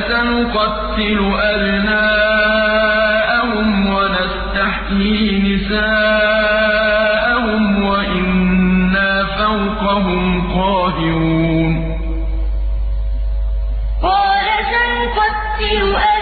قَالَ سَنُقَتِّلُ أَبْنَاءَهُمْ وَنَسْتَحْيِي نِسَاءَهُمْ وَإِنَّا فَوْقَهُمْ قَاهِرُونَ. قَالَ سَنُقَتِّلُ أَبْنَاءَهُمْ